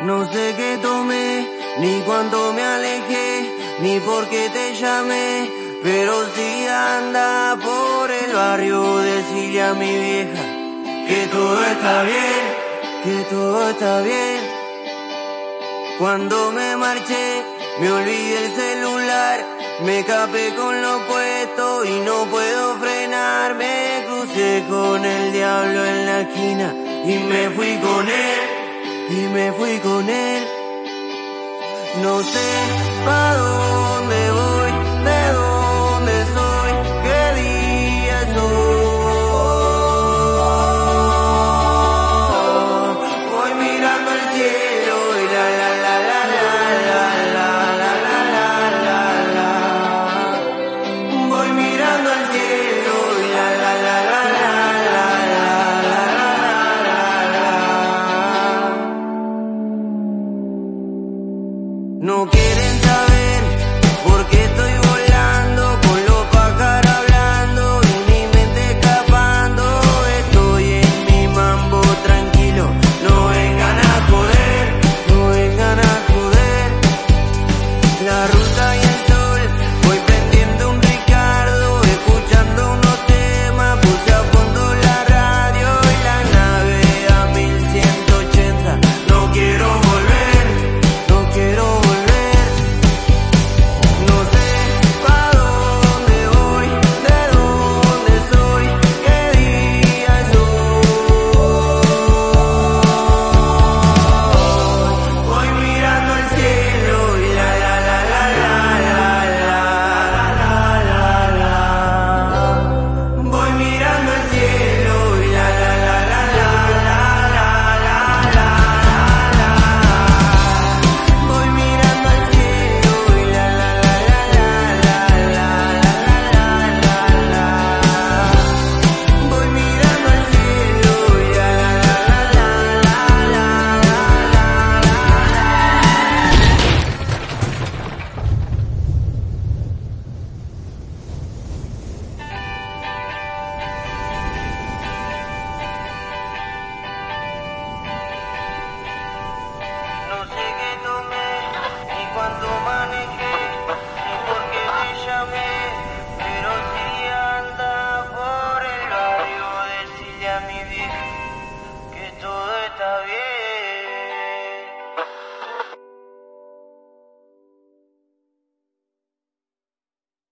No sé qué tomé, ni cuánto me alejé, ni por qué te llamé, pero si anda por el barrio, decirle a mi vieja que todo está bien, que todo está bien. Cuando me marché, me olvidé el celular, me capé con lo puesto y no puedo frenar, me crucé con el diablo en la esquina y me fui con él y me fui con él. No sé pa' dónde no quiero